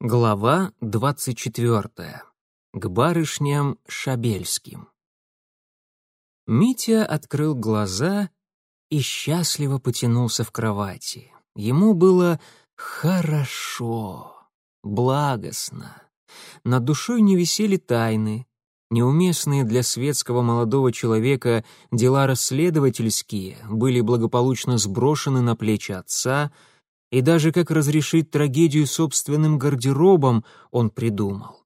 Глава двадцать четвертая. К барышням Шабельским. Митя открыл глаза и счастливо потянулся в кровати. Ему было хорошо, благостно. Над душой не висели тайны, неуместные для светского молодого человека дела расследовательские были благополучно сброшены на плечи отца — и даже как разрешить трагедию собственным гардеробом он придумал.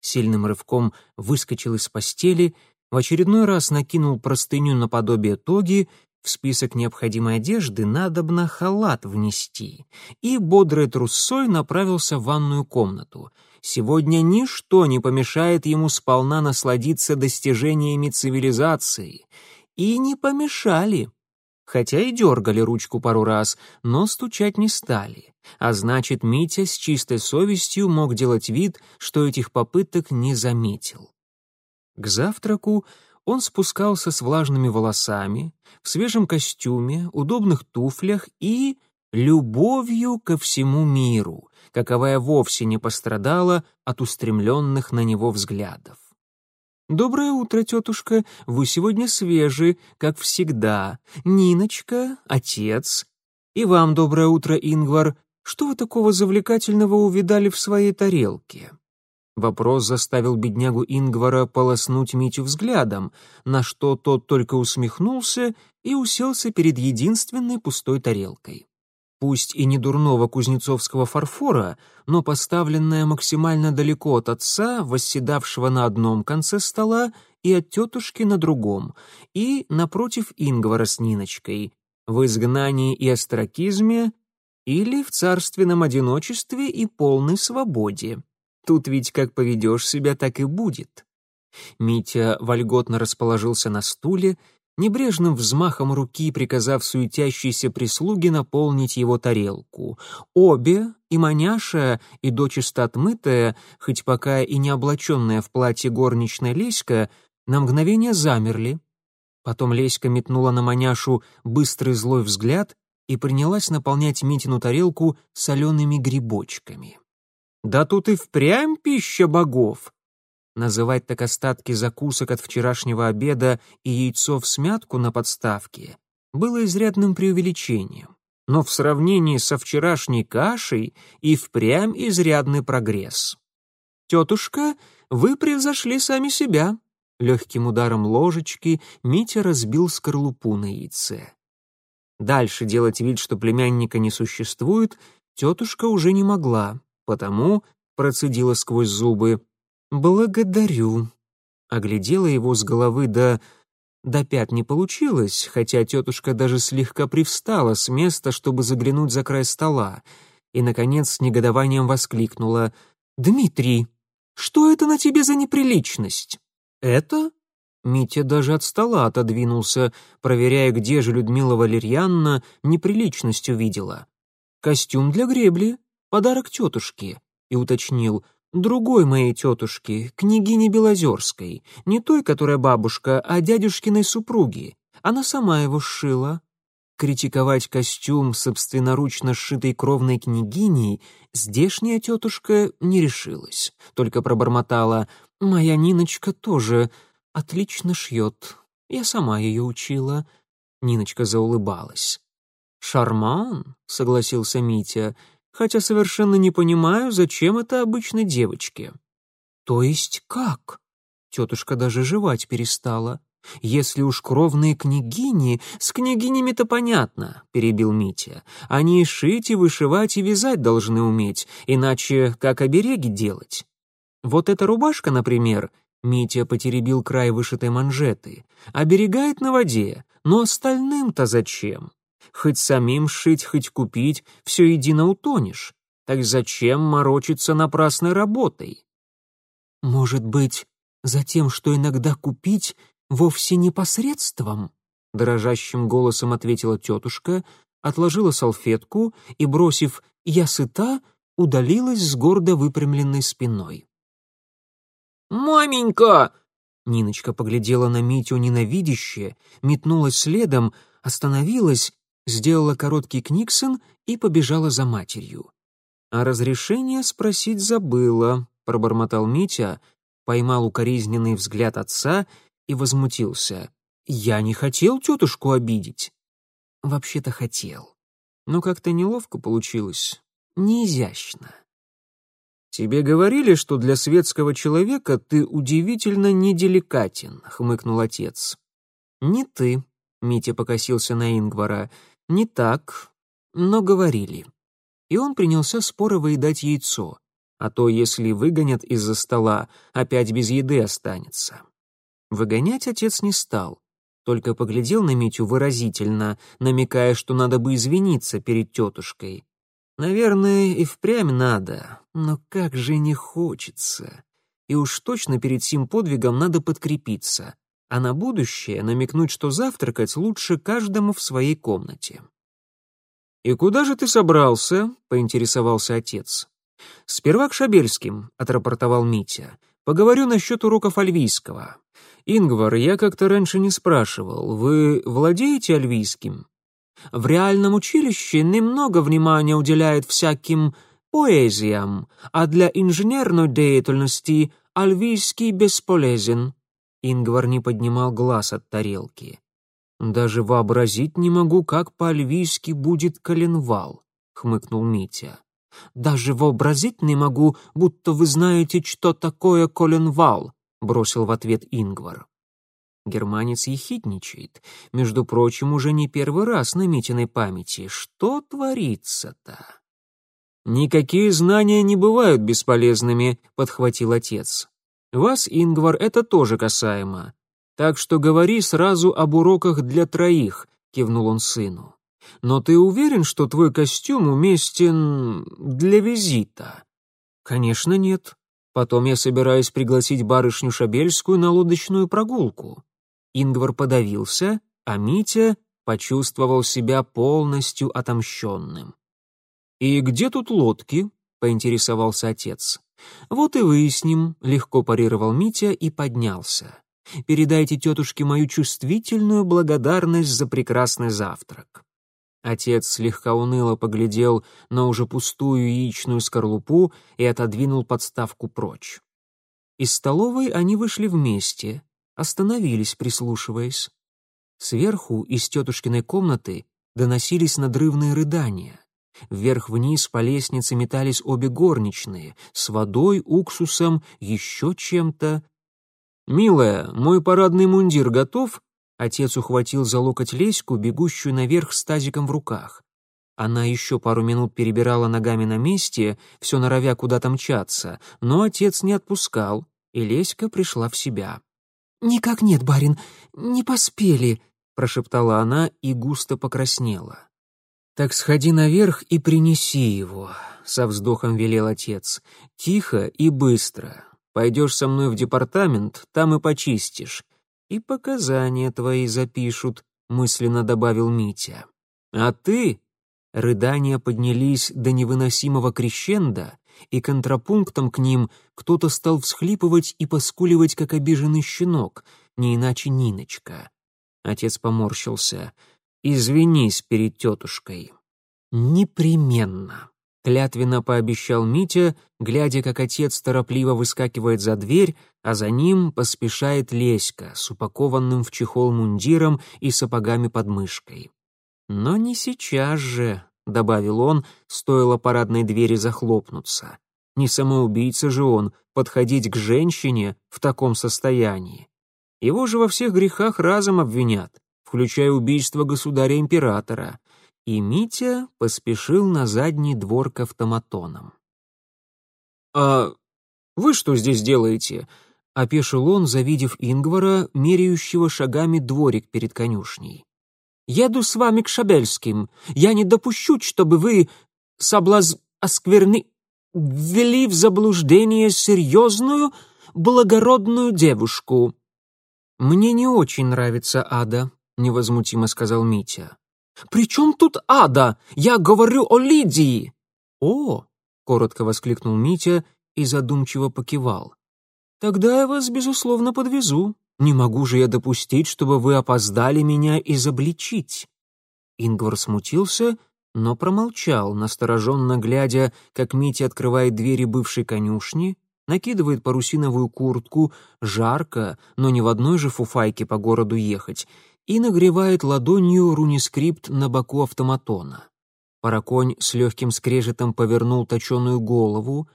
Сильным рывком выскочил из постели, в очередной раз накинул простыню наподобие тоги, в список необходимой одежды надобно халат внести, и бодрой трусой направился в ванную комнату. Сегодня ничто не помешает ему сполна насладиться достижениями цивилизации. И не помешали хотя и дергали ручку пару раз, но стучать не стали. А значит, Митя с чистой совестью мог делать вид, что этих попыток не заметил. К завтраку он спускался с влажными волосами, в свежем костюме, удобных туфлях и любовью ко всему миру, каковая вовсе не пострадала от устремленных на него взглядов. «Доброе утро, тетушка. Вы сегодня свежи, как всегда. Ниночка, отец. И вам доброе утро, Ингвар. Что вы такого завлекательного увидали в своей тарелке?» Вопрос заставил беднягу Ингвара полоснуть Митю взглядом, на что тот только усмехнулся и уселся перед единственной пустой тарелкой пусть и не дурного кузнецовского фарфора, но поставленная максимально далеко от отца, восседавшего на одном конце стола, и от тетушки на другом, и напротив Ингвара с Ниночкой, в изгнании и остракизме или в царственном одиночестве и полной свободе. Тут ведь как поведешь себя, так и будет. Митя вольготно расположился на стуле небрежным взмахом руки приказав суетящейся прислуге наполнить его тарелку. Обе, и маняша, и дочисто отмытая, хоть пока и не облаченная в платье горничная Леська, на мгновение замерли. Потом Леська метнула на маняшу быстрый злой взгляд и принялась наполнять Митину тарелку солеными грибочками. «Да тут и впрямь пища богов!» Называть так остатки закусок от вчерашнего обеда и яйцо в смятку на подставке было изрядным преувеличением, но в сравнении со вчерашней кашей и впрямь изрядный прогресс. «Тетушка, вы превзошли сами себя», Легким ударом ложечки Митя разбил скорлупу на яйце. Дальше делать вид, что племянника не существует, тетушка уже не могла, потому процедила сквозь зубы. «Благодарю». Оглядела его с головы до... До пят не получилось, хотя тетушка даже слегка привстала с места, чтобы заглянуть за край стола, и, наконец, с негодованием воскликнула. «Дмитрий, что это на тебе за неприличность?» «Это?» Митя даже от стола отодвинулся, проверяя, где же Людмила Валерьянна неприличность увидела. «Костюм для гребли, подарок тетушке», и уточнил, Другой моей тетушки, княгини Белозерской, не той, которая бабушка, а дядюшкиной супруги. Она сама его сшила. Критиковать костюм собственноручно сшитой кровной княгиней здешняя тетушка не решилась, только пробормотала «Моя Ниночка тоже отлично шьет, я сама ее учила». Ниночка заулыбалась. «Шарман», — согласился Митя, — хотя совершенно не понимаю, зачем это обычной девочке». «То есть как?» Тетушка даже жевать перестала. «Если уж кровные княгини, с княгинями-то понятно», — перебил Митя. «Они и шить, и вышивать, и вязать должны уметь, иначе как обереги делать?» «Вот эта рубашка, например», — Митя потеребил край вышитой манжеты, «оберегает на воде, но остальным-то зачем?» Хоть самим шить, хоть купить, все едино утонешь. Так зачем морочиться напрасной работой? Может быть, за тем, что иногда купить вовсе не посредством? Дрожащим голосом ответила тетушка, отложила салфетку и, бросив «я сыта», удалилась с гордо выпрямленной спиной. «Маменька!» Ниночка поглядела на Митю ненавидяще, метнулась следом, остановилась сделала короткий книксон и побежала за матерью. А разрешение спросить забыла, пробормотал Митя, поймал укоризненный взгляд отца и возмутился. Я не хотел тетушку обидеть. Вообще-то хотел. Но как-то неловко получилось, неизящно. «Тебе говорили, что для светского человека ты удивительно неделикатен», — хмыкнул отец. «Не ты», — Митя покосился на Ингвара, — «не так, но говорили». И он принялся споро выедать яйцо, а то, если выгонят из-за стола, опять без еды останется. Выгонять отец не стал, только поглядел на Митю выразительно, намекая, что надо бы извиниться перед тетушкой. Наверное, и впрямь надо, но как же не хочется. И уж точно перед сим подвигом надо подкрепиться, а на будущее намекнуть, что завтракать лучше каждому в своей комнате. «И куда же ты собрался?» — поинтересовался отец. «Сперва к Шабельским», — отрапортовал Митя. «Поговорю насчет уроков альвийского. Ингвар, я как-то раньше не спрашивал, вы владеете альвийским?» В реальном училище немного внимания уделяют всяким поэзиям, а для инженерной деятельности альвийский бесполезен». Ингвар не поднимал глаз от тарелки. «Даже вообразить не могу, как по-альвийски будет коленвал», — хмыкнул Митя. «Даже вообразить не могу, будто вы знаете, что такое коленвал», — бросил в ответ Ингвар. Германец ехидничает. Между прочим, уже не первый раз на Митиной памяти. Что творится-то? «Никакие знания не бывают бесполезными», — подхватил отец. «Вас, Ингвар, это тоже касаемо. Так что говори сразу об уроках для троих», — кивнул он сыну. «Но ты уверен, что твой костюм уместен для визита?» «Конечно нет. Потом я собираюсь пригласить барышню Шабельскую на лодочную прогулку». Ингвар подавился, а Митя почувствовал себя полностью отомщенным. «И где тут лодки?» — поинтересовался отец. «Вот и выясним», — легко парировал Митя и поднялся. «Передайте тетушке мою чувствительную благодарность за прекрасный завтрак». Отец слегка уныло поглядел на уже пустую яичную скорлупу и отодвинул подставку прочь. Из столовой они вышли вместе, остановились, прислушиваясь. Сверху из тетушкиной комнаты доносились надрывные рыдания. Вверх-вниз по лестнице метались обе горничные, с водой, уксусом, еще чем-то. «Милая, мой парадный мундир готов?» Отец ухватил за локоть Леську, бегущую наверх с тазиком в руках. Она еще пару минут перебирала ногами на месте, все норовя куда-то мчаться, но отец не отпускал, и Леська пришла в себя. «Никак нет, барин, не поспели», — прошептала она и густо покраснела. «Так сходи наверх и принеси его», — со вздохом велел отец. «Тихо и быстро. Пойдешь со мной в департамент, там и почистишь. И показания твои запишут», — мысленно добавил Митя. «А ты...» Рыдания поднялись до невыносимого крещенда, и контрапунктом к ним кто-то стал всхлипывать и поскуливать, как обиженный щенок, не иначе Ниночка. Отец поморщился. «Извинись перед тетушкой». «Непременно», — клятвенно пообещал Митя, глядя, как отец торопливо выскакивает за дверь, а за ним поспешает Леська с упакованным в чехол мундиром и сапогами под мышкой. «Но не сейчас же», — добавил он, стоило парадной двери захлопнуться. «Не самоубийца же он, подходить к женщине в таком состоянии. Его же во всех грехах разом обвинят, включая убийство государя-императора». И Митя поспешил на задний двор к автоматонам. «А вы что здесь делаете?» — опешил он, завидев Ингвара, меряющего шагами дворик перед конюшней. Еду с вами к Шабельским. Я не допущу, чтобы вы соблаз... оскверны... ввели в заблуждение серьезную, благородную девушку». «Мне не очень нравится Ада», — невозмутимо сказал Митя. «При чем тут Ада? Я говорю о Лидии!» «О!» — коротко воскликнул Митя и задумчиво покивал. «Тогда я вас, безусловно, подвезу. Не могу же я допустить, чтобы вы опоздали меня изобличить». Ингвар смутился но промолчал, настороженно глядя, как Митя открывает двери бывшей конюшни, накидывает парусиновую куртку, жарко, но не в одной же фуфайке по городу ехать, и нагревает ладонью рунискрипт на боку автоматона. Параконь с легким скрежетом повернул точеную голову.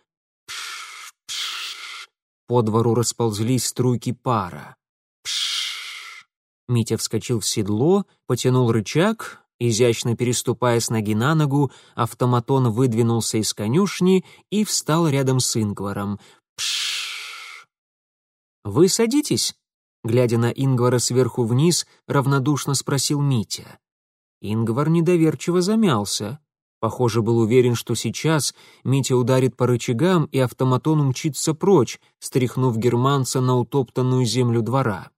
Пш, пш. По двору расползлись струйки пара. Пш. Митя вскочил в седло, потянул рычаг, изящно переступая с ноги на ногу, автоматон выдвинулся из конюшни и встал рядом с Ингваром. Пш. «Вы садитесь?» Глядя на Ингвара сверху вниз, равнодушно спросил Митя. Ингвар недоверчиво замялся. Похоже, был уверен, что сейчас Митя ударит по рычагам, и автоматон умчится прочь, стряхнув германца на утоптанную землю двора.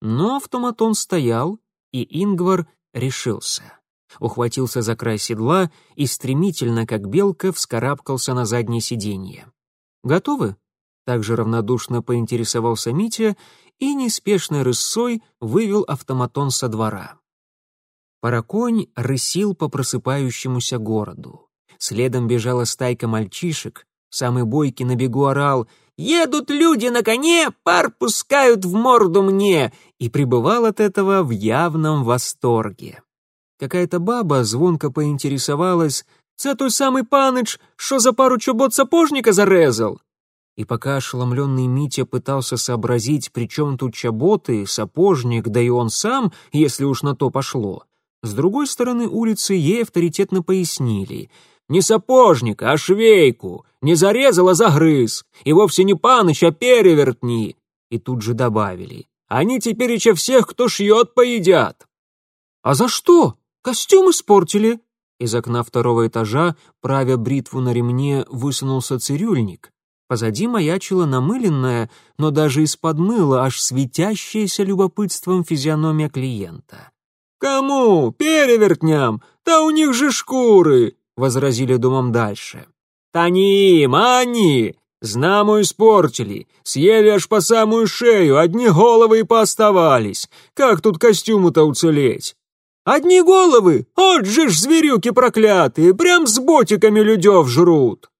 Но автоматон стоял, и Ингвар решился. Ухватился за край седла и стремительно, как белка, вскарабкался на заднее сиденье. «Готовы?» Также равнодушно поинтересовался Митя и неспешной рысой вывел автоматон со двора. Параконь рысил по просыпающемуся городу. Следом бежала стайка мальчишек, самый бойкий на бегу орал «Едут люди на коне, пар пускают в морду мне!» и пребывал от этого в явном восторге. Какая-то баба звонко поинтересовалась «Це той самый паныч, что за пару чобот сапожника зарезал?» И пока ошеломленный Митя пытался сообразить, при чем тут чаботы, сапожник, да и он сам, если уж на то пошло, с другой стороны улицы ей авторитетно пояснили. «Не сапожник, а швейку! Не зарезал, а загрыз! И вовсе не паныч, а перевертни!» И тут же добавили. «Они теперь еще всех, кто шьет, поедят!» «А за что? Костюм испортили!» Из окна второго этажа, правя бритву на ремне, высунулся цирюльник. Позади маячила намыленная, но даже из-под мыла аж светящаяся любопытством физиономия клиента. «Кому? Перевертням! Да у них же шкуры!» — возразили домом дальше. «Та им, а они! Знаму испортили, съели аж по самую шею, одни головы и пооставались. Как тут костюму-то уцелеть?» «Одни головы? от же ж зверюки проклятые, прям с ботиками людев жрут!»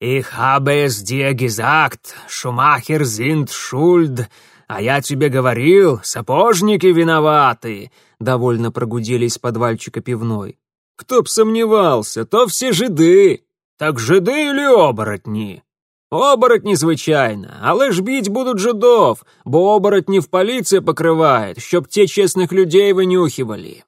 «Ich habe es dir gesagt, Шумахер sind schuld, а я тебе говорил, сапожники виноваты!» довольно прогудели из подвальчика пивной. «Кто б сомневался, то все жиды! Так жиды или оборотни?» «Оборотни, звичайно, але ж бить будуть жидов, бо оборотнів полиция покрывает, щоб те честных людей вынюхивали».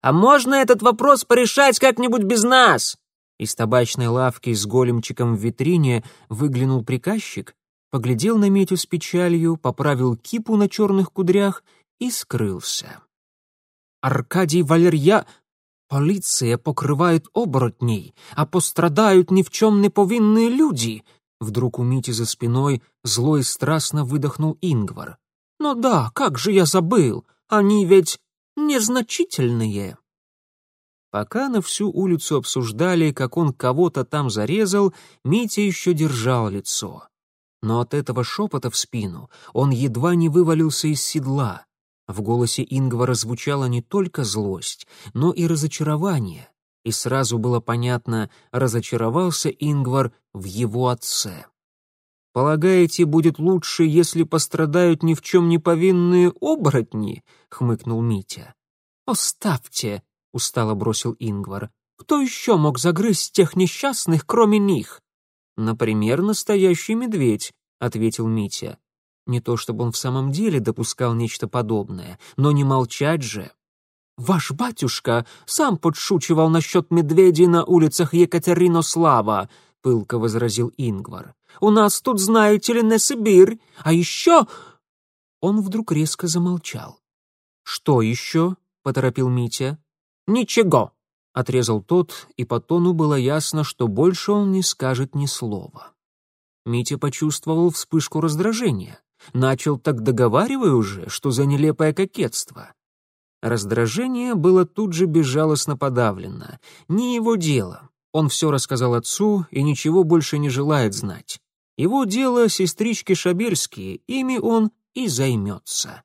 «А можно этот вопрос порешать как-нибудь без нас?» Из табачной лавки с големчиком в витрине выглянул приказчик, поглядел на Митю с печалью, поправил кипу на черных кудрях и скрылся. Аркадий Валерья... Полиция покрывает оборотней, а пострадают ни в чем не повинные люди. Вдруг у Мити за спиной зло и страстно выдохнул Ингвар. Но да, как же я забыл, они ведь незначительные. Пока на всю улицу обсуждали, как он кого-то там зарезал, Митя еще держал лицо. Но от этого шепота в спину он едва не вывалился из седла. В голосе Ингвара звучала не только злость, но и разочарование, и сразу было понятно, разочаровался Ингвар в его отце. «Полагаете, будет лучше, если пострадают ни в чем не повинные оборотни?» — хмыкнул Митя. «Оставьте!» — устало бросил Ингвар. «Кто еще мог загрызть тех несчастных, кроме них?» «Например, настоящий медведь», — ответил Митя. Не то чтобы он в самом деле допускал нечто подобное, но не молчать же. «Ваш батюшка сам подшучивал насчет медведей на улицах Екатеринослава», — пылко возразил Ингвар. «У нас тут, знаете ли, не Сибирь, а еще...» Он вдруг резко замолчал. «Что еще?» — поторопил Митя. «Ничего», — отрезал тот, и по тону было ясно, что больше он не скажет ни слова. Митя почувствовал вспышку раздражения. Начал так договаривай уже, что за нелепое кокетство. Раздражение было тут же безжалостно подавлено. Не его дело. Он все рассказал отцу и ничего больше не желает знать. Его дело сестрички Шабельские, ими он и займется.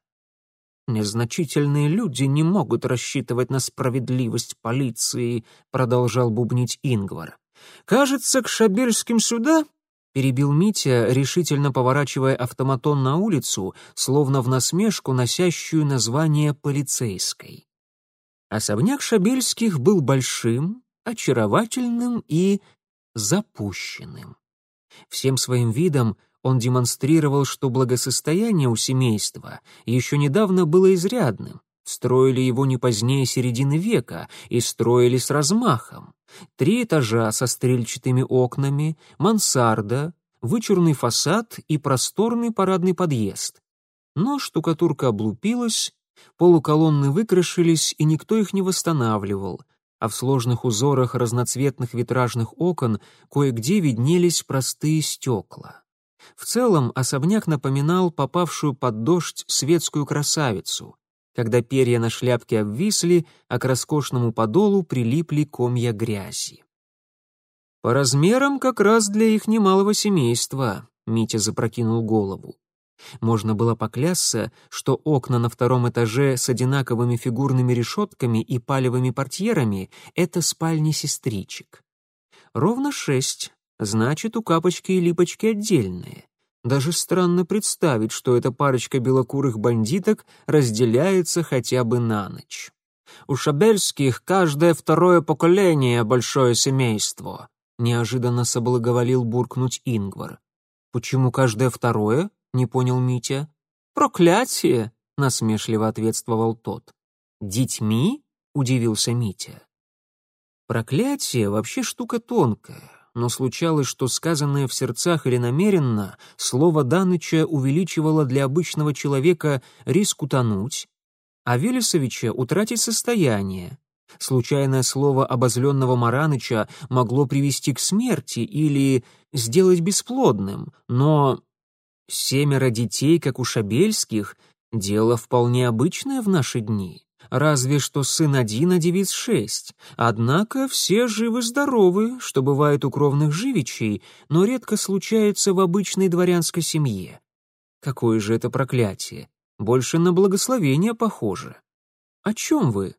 «Незначительные люди не могут рассчитывать на справедливость полиции», — продолжал бубнить Ингвар. «Кажется, к Шабельским сюда перебил Митя, решительно поворачивая автоматон на улицу, словно в насмешку носящую название полицейской. Особняк Шабельских был большим, очаровательным и запущенным. Всем своим видом он демонстрировал, что благосостояние у семейства еще недавно было изрядным. Строили его не позднее середины века и строили с размахом. Три этажа со стрельчатыми окнами, мансарда, вычурный фасад и просторный парадный подъезд. Но штукатурка облупилась, полуколонны выкрашились, и никто их не восстанавливал, а в сложных узорах разноцветных витражных окон кое-где виднелись простые стекла. В целом особняк напоминал попавшую под дождь светскую красавицу, когда перья на шляпке обвисли, а к роскошному подолу прилипли комья грязи. «По размерам как раз для их немалого семейства», — Митя запрокинул голову. Можно было поклясться, что окна на втором этаже с одинаковыми фигурными решетками и палевыми портьерами — это спальни сестричек. Ровно шесть, значит, у Капочки и Липочки отдельные. Даже странно представить, что эта парочка белокурых бандиток разделяется хотя бы на ночь. У Шабельских каждое второе поколение — большое семейство, — неожиданно соблаговолил буркнуть Ингвар. «Почему каждое второе?» — не понял Митя. «Проклятие!» — насмешливо ответствовал тот. «Детьми?» — удивился Митя. «Проклятие вообще штука тонкая но случалось, что сказанное в сердцах или намеренно, слово Даныча увеличивало для обычного человека риск утонуть, а Велесовича утратить состояние. Случайное слово обозленного Мараныча могло привести к смерти или сделать бесплодным, но семеро детей, как у Шабельских, дело вполне обычное в наши дни разве что сын один, а девиц шесть. Однако все живы-здоровы, что бывает у кровных живичей, но редко случается в обычной дворянской семье. Какое же это проклятие! Больше на благословение похоже. О чем вы?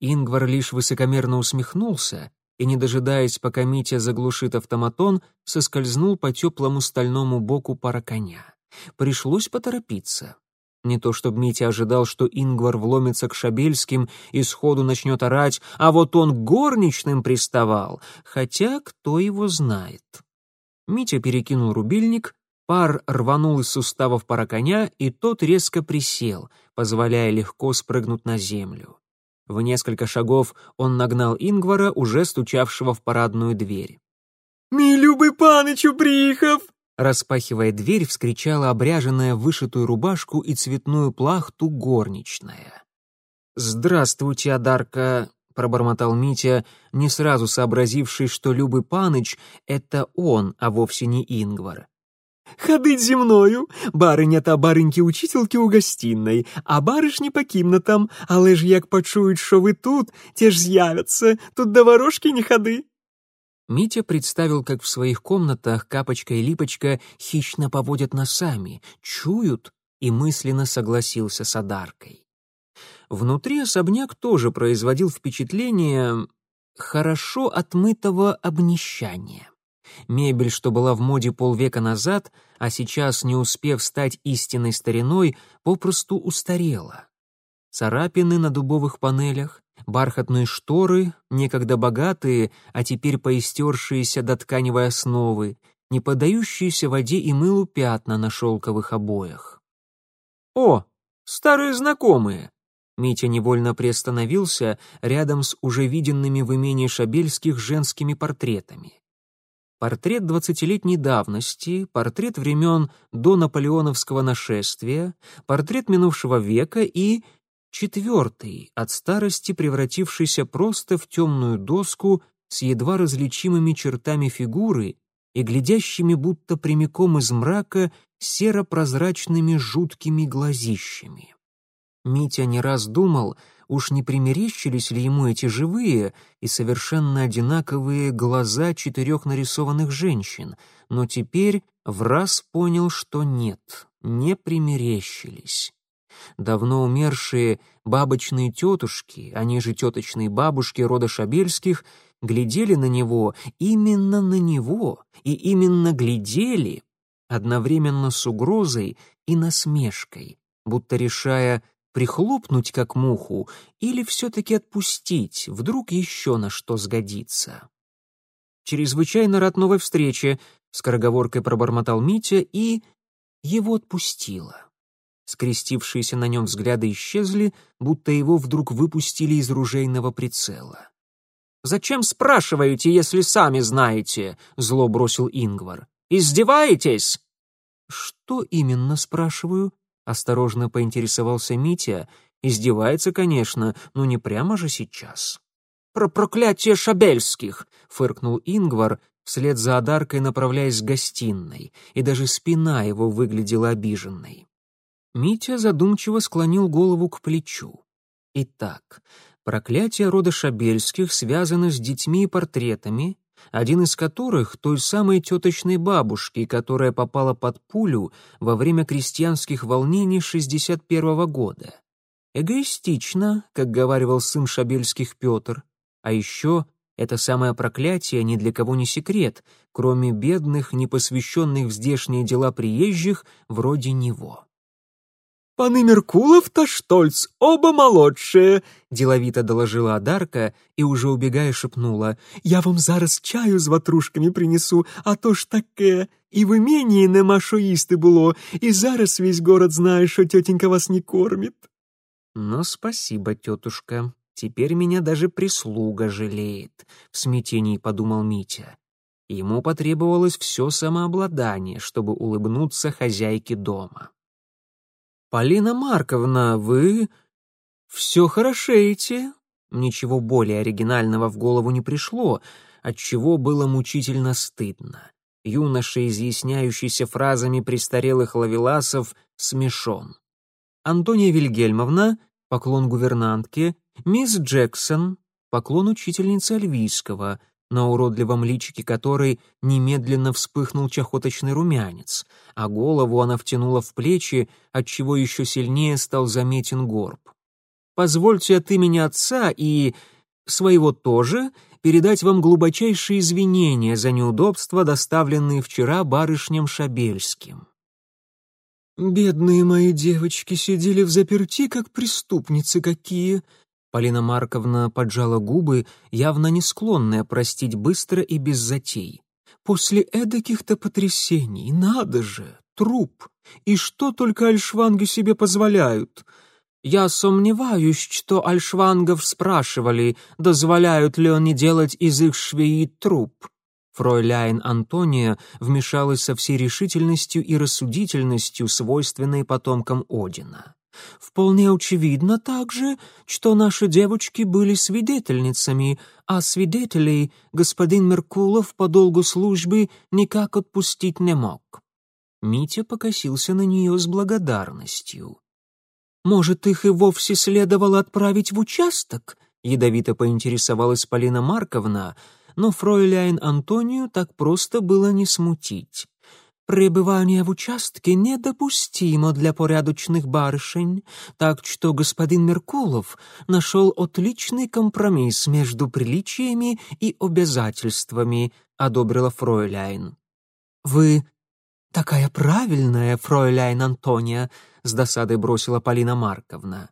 Ингвар лишь высокомерно усмехнулся и, не дожидаясь, пока Митя заглушит автоматон, соскользнул по теплому стальному боку пара коня. Пришлось поторопиться. Не то чтобы Митя ожидал, что Ингвар вломится к Шабельским и сходу начнет орать, а вот он горничным приставал, хотя кто его знает. Митя перекинул рубильник, пар рванул из суставов пара коня, и тот резко присел, позволяя легко спрыгнуть на землю. В несколько шагов он нагнал Ингвара, уже стучавшего в парадную дверь. «Мій любий паничу приїхав!» Распахивая дверь, вскричала обряженная вышитую рубашку и цветную плахту горничная. «Здравствуйте, Адарка!» — пробормотал Митя, не сразу сообразивший, что Любый Паныч — это он, а вовсе не Ингвар. «Ходить зі мною, бариня та бареньки учительки у гостиной, а барышні по кімнатам, але ж як почують, що ви тут, те ж з'являться, тут до ворожки не ходи». Митя представил, как в своих комнатах Капочка и Липочка хищно поводят носами, чуют, и мысленно согласился с Адаркой. Внутри особняк тоже производил впечатление хорошо отмытого обнищания. Мебель, что была в моде полвека назад, а сейчас, не успев стать истинной стариной, попросту устарела. Царапины на дубовых панелях, бархатные шторы, некогда богатые, а теперь поистершиеся до тканевой основы, не поддающиеся воде и мылу пятна на шелковых обоях. «О, старые знакомые!» Митя невольно приостановился рядом с уже виденными в имении Шабельских женскими портретами. Портрет двадцатилетней давности, портрет времен до наполеоновского нашествия, портрет минувшего века и Четвертый, от старости превратившийся просто в темную доску с едва различимыми чертами фигуры и глядящими будто прямиком из мрака серо-прозрачными жуткими глазищами. Митя не раз думал, уж не примерещились ли ему эти живые и совершенно одинаковые глаза четырех нарисованных женщин, но теперь в раз понял, что нет, не примерещились. Давно умершие бабочные тетушки, они же теточные бабушки рода Шабельских, глядели на него, именно на него, и именно глядели, одновременно с угрозой и насмешкой, будто решая, прихлопнуть как муху или все-таки отпустить, вдруг еще на что сгодится. «Чрезвычайно рад новой встрече», — скороговоркой пробормотал Митя и... его отпустило. Скрестившиеся на нем взгляды исчезли, будто его вдруг выпустили из ружейного прицела. «Зачем спрашиваете, если сами знаете?» — зло бросил Ингвар. «Издеваетесь?» «Что именно, спрашиваю?» — осторожно поинтересовался Митя. «Издевается, конечно, но не прямо же сейчас». «Про проклятие Шабельских!» — фыркнул Ингвар, вслед за одаркой направляясь к гостиной, и даже спина его выглядела обиженной. Митя задумчиво склонил голову к плечу. Итак, проклятие рода Шабельских связано с детьми и портретами, один из которых — той самой теточной бабушки, которая попала под пулю во время крестьянских волнений 61 -го года. Эгоистично, как говаривал сын Шабельских Петр, а еще это самое проклятие ни для кого не секрет, кроме бедных, непосвященных в здешние дела приезжих, вроде него. «Паны Меркулов-то Штольц, оба молодшие!» — деловито доложила Адарка и, уже убегая, шепнула. «Я вам зараз чаю з ватрушками принесу, а то ж таке. И в имении нема що було, и зараз весь город знає, что тетенька вас не кормит». «Ну, спасибо, тетушка. Теперь меня даже прислуга жалеет», — в смятении подумал Митя. Ему потребовалось все самообладание, чтобы улыбнуться хозяйке дома. «Полина Марковна, вы все хорошеете?» Ничего более оригинального в голову не пришло, отчего было мучительно стыдно. Юноша, изъясняющийся фразами престарелых лавеласов, смешон. Антония Вильгельмовна, поклон гувернантке, мисс Джексон, поклон учительницы Альвийского, на уродливом личике которой немедленно вспыхнул чахоточный румянец, а голову она втянула в плечи, отчего еще сильнее стал заметен горб. «Позвольте от имени отца и... своего тоже передать вам глубочайшие извинения за неудобства, доставленные вчера барышням Шабельским». «Бедные мои девочки сидели в заперти, как преступницы какие», Полина Марковна поджала губы, явно не склонная простить быстро и без затей. «После эдаких-то потрясений, надо же, труп! И что только альшванги себе позволяют?» «Я сомневаюсь, что альшвангов спрашивали, дозволяют ли они делать из их швеи труп». Фройляйн Антония вмешалась со всей решительностью и рассудительностью, свойственной потомкам Одина. Вполне очевидно также, что наши девочки были свидетельницами, а свидетелей господин Меркулов по долгу службы никак отпустить не мог. Митя покосился на нее с благодарностью. «Может, их и вовсе следовало отправить в участок?» — ядовито поинтересовалась Полина Марковна, но фройляйн Антонию так просто было не смутить. Пребывание в участке недопустимо для порядочных барышень, так что господин Меркулов нашел отличный компромисс между приличиями и обязательствами, одобрила фройляйн. «Вы такая правильная, фройляйн Антония», — с досадой бросила Полина Марковна.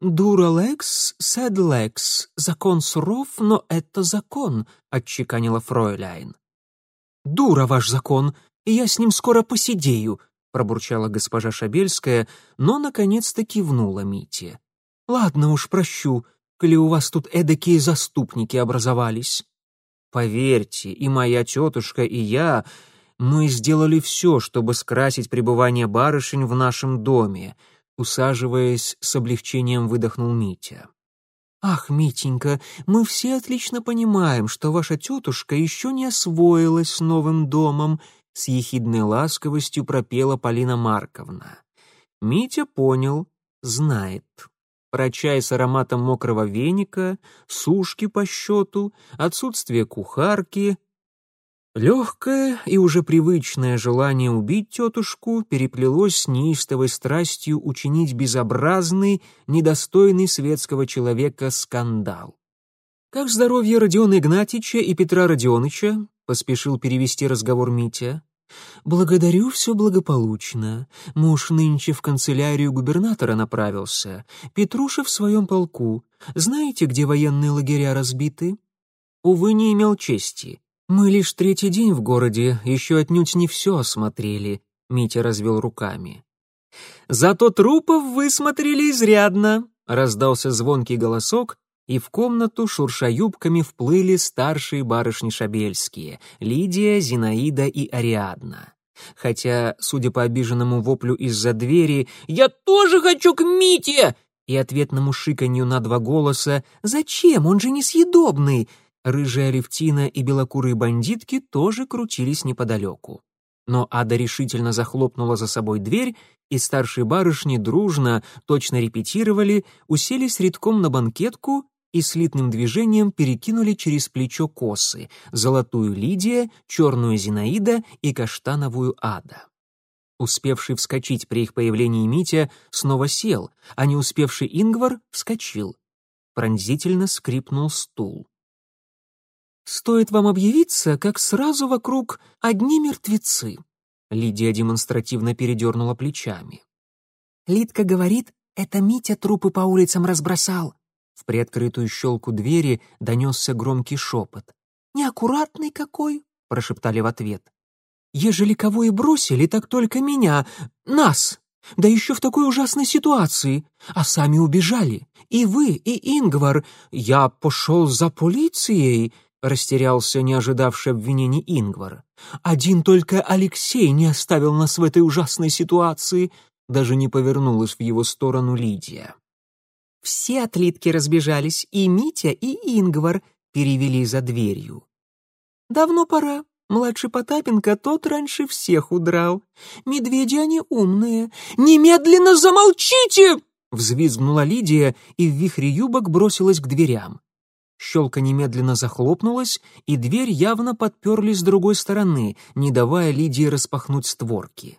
«Дура лекс, сед лекс, закон суров, но это закон», — отчеканила фройляйн. «Дура ваш закон», и я с ним скоро посидею», — пробурчала госпожа Шабельская, но наконец-то кивнула Мите. «Ладно уж, прощу, коли у вас тут эдакие заступники образовались». «Поверьте, и моя тетушка, и я, мы сделали все, чтобы скрасить пребывание барышень в нашем доме», усаживаясь, с облегчением выдохнул Митя. «Ах, Митенька, мы все отлично понимаем, что ваша тетушка еще не освоилась с новым домом», с ехидной ласковостью пропела Полина Марковна. Митя понял, знает. Про чай с ароматом мокрого веника, сушки по счету, отсутствие кухарки. Легкое и уже привычное желание убить тетушку переплелось с неистовой страстью учинить безобразный, недостойный светского человека скандал. «Как здоровье Родиона Игнатьича и Петра Родионыча?» — поспешил перевести разговор Митя. «Благодарю, все благополучно. Муж нынче в канцелярию губернатора направился. Петруша в своем полку. Знаете, где военные лагеря разбиты?» «Увы, не имел чести. Мы лишь третий день в городе, еще отнюдь не все осмотрели», — Митя развел руками. «Зато трупов вы смотрели изрядно», — раздался звонкий голосок, и в комнату, шурша юбками, вплыли старшие барышни Шабельские — Лидия, Зинаида и Ариадна. Хотя, судя по обиженному воплю из-за двери «Я тоже хочу к Мите!» и ответному шиканью на два голоса «Зачем? Он же несъедобный!» рыжая Левтина и белокурые бандитки тоже крутились неподалеку. Но Ада решительно захлопнула за собой дверь, и старшие барышни дружно, точно репетировали, уселись редком на банкетку и слитным движением перекинули через плечо косы — золотую Лидия, черную Зинаида и каштановую Ада. Успевший вскочить при их появлении Митя снова сел, а не успевший Ингвар вскочил. Пронзительно скрипнул стул. «Стоит вам объявиться, как сразу вокруг одни мертвецы», Лидия демонстративно передернула плечами. «Лидка говорит, это Митя трупы по улицам разбросал. В приоткрытую щелку двери донесся громкий шепот. «Неаккуратный какой!» — прошептали в ответ. «Ежели кого и бросили, так только меня, нас, да еще в такой ужасной ситуации, а сами убежали. И вы, и Ингвар. Я пошел за полицией», — растерялся не ожидавший обвинений Ингвар. «Один только Алексей не оставил нас в этой ужасной ситуации», — даже не повернулась в его сторону Лидия. Все отлитки разбежались, и Митя, и Ингвар перевели за дверью. «Давно пора. Младший Потапенко тот раньше всех удрал. Медведи они умные. Немедленно замолчите!» Взвизгнула Лидия и в вихре юбок бросилась к дверям. Щелка немедленно захлопнулась, и дверь явно подперли с другой стороны, не давая Лидии распахнуть створки.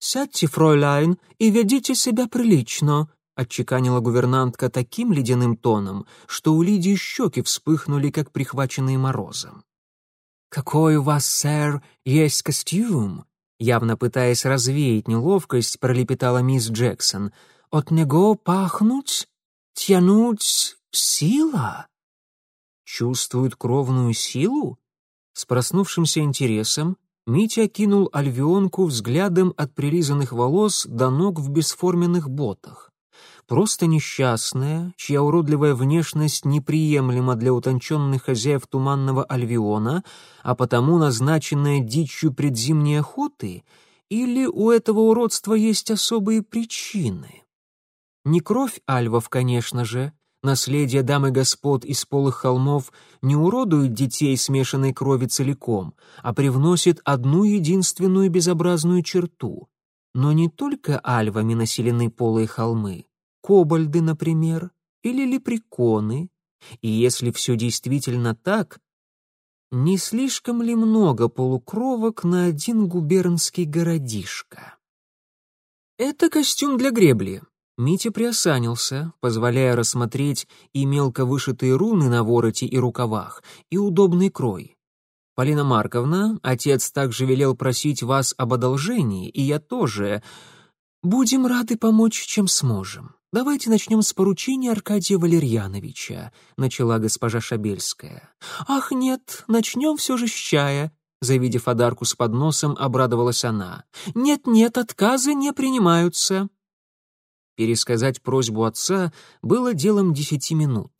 «Сядьте, фройляйн, и ведите себя прилично», отчеканила гувернантка таким ледяным тоном, что у Лидии щеки вспыхнули, как прихваченные морозом. «Какой у вас, сэр, есть костюм?» Явно пытаясь развеять неловкость, пролепетала мисс Джексон. «От него пахнуть, тянуть сила?» «Чувствует кровную силу?» С проснувшимся интересом Митя кинул альвионку взглядом от прилизанных волос до ног в бесформенных ботах просто несчастная, чья уродливая внешность неприемлема для утонченных хозяев туманного Альвиона, а потому назначенная дичью предзимней охоты, или у этого уродства есть особые причины? Не кровь альвов, конечно же, наследие дамы господ из полых холмов не уродует детей смешанной крови целиком, а привносит одну единственную безобразную черту. Но не только альвами населены полые холмы кобальды, например, или лепреконы. И если все действительно так, не слишком ли много полукровок на один губернский городишко? Это костюм для гребли. Митя приосанился, позволяя рассмотреть и мелко вышитые руны на вороте и рукавах, и удобный крой. Полина Марковна, отец также велел просить вас об одолжении, и я тоже. Будем рады помочь, чем сможем. «Давайте начнем с поручения Аркадия Валерьяновича», — начала госпожа Шабельская. «Ах, нет, начнем все же с чая», — завидев одарку с подносом, обрадовалась она. «Нет-нет, отказы не принимаются». Пересказать просьбу отца было делом десяти минут.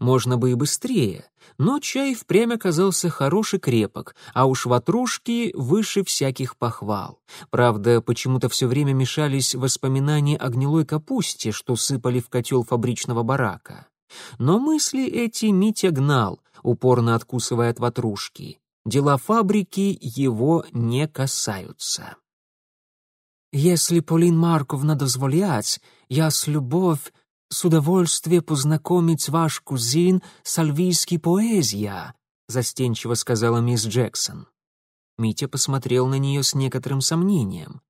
Можно бы и быстрее, но чай впрямь оказался хорош и крепок, а уж ватрушки выше всяких похвал. Правда, почему-то все время мешались воспоминания о гнилой капусте, что сыпали в котел фабричного барака. Но мысли эти Митя гнал, упорно откусывая от ватрушки. Дела фабрики его не касаются. «Если Полин Марковна дозволять, я с любовь, с удовольствием познакомить ваш кузин с альвийской поэзией», застенчиво сказала мисс Джексон. Митя посмотрел на нее с некоторым сомнением.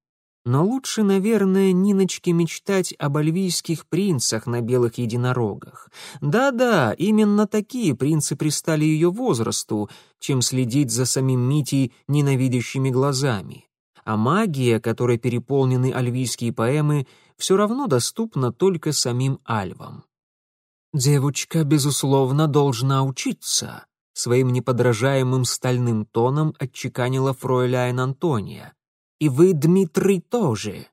Но лучше, наверное, Ниночке мечтать об альвийских принцах на белых единорогах. Да-да, именно такие принцы пристали ее возрасту, чем следить за самим Митей ненавидящими глазами. А магия, которой переполнены альвийские поэмы, все равно доступна только самим альвам. «Девочка, безусловно, должна учиться», — своим неподражаемым стальным тоном отчеканила фройляйн Антония. И вы, Дмитрий, тоже.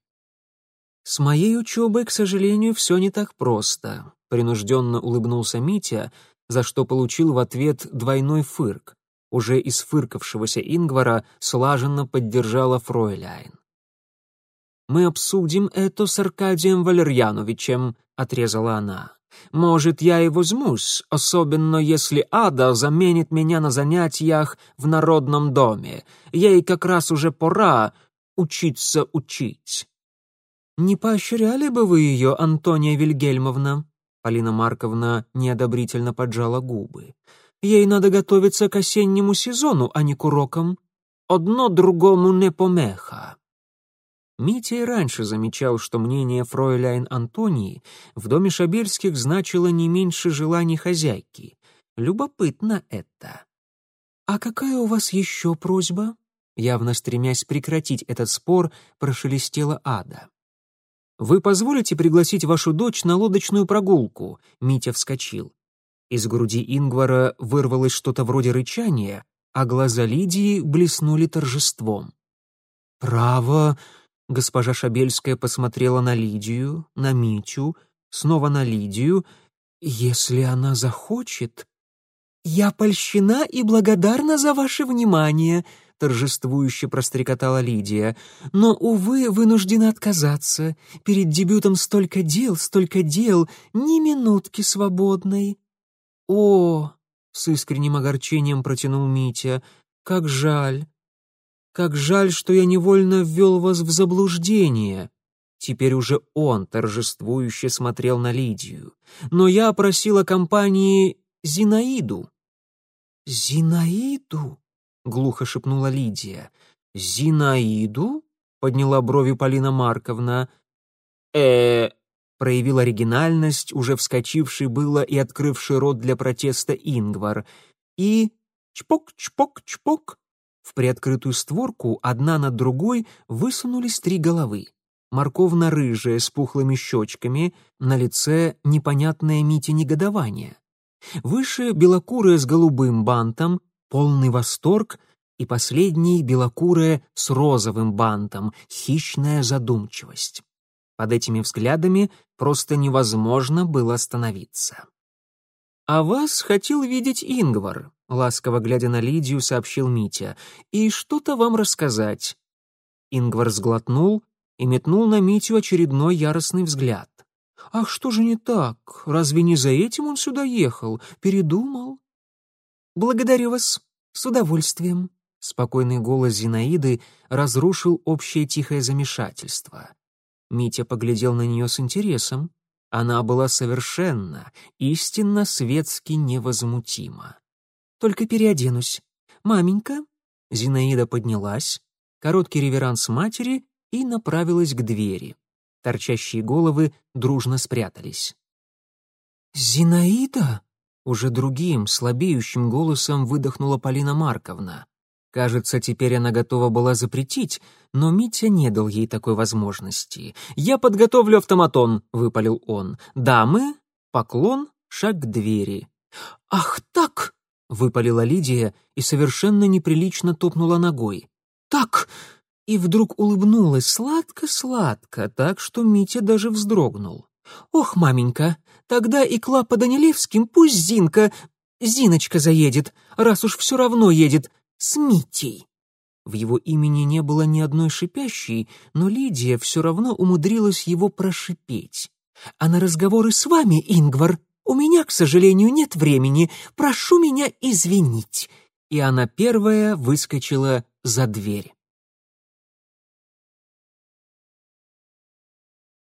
С моей учебой, к сожалению, все не так просто. Принужденно улыбнулся Митя, за что получил в ответ двойной фырк. Уже из фыркавшегося Ингвара слаженно поддержала Фройляйн. «Мы обсудим это с Аркадием Валерьяновичем», — отрезала она. «Может, я и возьмусь, особенно если Ада заменит меня на занятиях в народном доме. Ей как раз уже пора, учиться учить. «Не поощряли бы вы ее, Антония Вильгельмовна?» Полина Марковна неодобрительно поджала губы. «Ей надо готовиться к осеннему сезону, а не к урокам. Одно другому не помеха». Митя и раньше замечал, что мнение фройляйн Антонии в доме Шабельских значило не меньше желаний хозяйки. Любопытно это. «А какая у вас еще просьба?» Явно стремясь прекратить этот спор, прошелестела Ада. «Вы позволите пригласить вашу дочь на лодочную прогулку?» Митя вскочил. Из груди Ингвара вырвалось что-то вроде рычания, а глаза Лидии блеснули торжеством. «Право!» — госпожа Шабельская посмотрела на Лидию, на Митю, снова на Лидию. «Если она захочет...» «Я польщена и благодарна за ваше внимание», — торжествующе прострекотала Лидия. «Но, увы, вынуждена отказаться. Перед дебютом столько дел, столько дел, ни минутки свободной». «О!» — с искренним огорчением протянул Митя. «Как жаль! Как жаль, что я невольно ввел вас в заблуждение!» Теперь уже он торжествующе смотрел на Лидию. «Но я просила компании Зинаиду». «Зинаиду?» — глухо шепнула Лидия. «Зинаиду?» — подняла брови Полина Марковна. э проявил оригинальность, уже вскочивший было и открывший рот для протеста Ингвар. И чпок-чпок-чпок. В приоткрытую створку одна над другой высунулись три головы. Морковно-рыжая с пухлыми щечками, на лице непонятное Мите негодование. Выше белокурая с голубым бантом, полный восторг, и последний белокурая с розовым бантом, хищная задумчивость. Под этими взглядами просто невозможно было остановиться. «А вас хотел видеть Ингвар», — ласково глядя на Лидию, сообщил Митя, «и что-то вам рассказать». Ингвар сглотнул и метнул на Митю очередной яростный взгляд. «Ах, что же не так? Разве не за этим он сюда ехал? Передумал?» «Благодарю вас. С удовольствием». Спокойный голос Зинаиды разрушил общее тихое замешательство. Митя поглядел на нее с интересом. Она была совершенно, истинно светски невозмутима. «Только переоденусь. Маменька?» Зинаида поднялась, короткий реверанс матери и направилась к двери. Торчащие головы дружно спрятались. «Зинаида?» Уже другим, слабеющим голосом выдохнула Полина Марковна. Кажется, теперь она готова была запретить, но Митя не дал ей такой возможности. «Я подготовлю автоматон», — выпалил он. «Дамы, поклон, шаг к двери». «Ах так!» — выпалила Лидия и совершенно неприлично топнула ногой. «Так!» И вдруг улыбнулась сладко-сладко, так что Митя даже вздрогнул. «Ох, маменька, тогда и к Лапа Данилевским пусть Зинка, Зиночка заедет, раз уж все равно едет, с Митей». В его имени не было ни одной шипящей, но Лидия все равно умудрилась его прошипеть. «А на разговоры с вами, Ингвар, у меня, к сожалению, нет времени, прошу меня извинить». И она первая выскочила за дверь.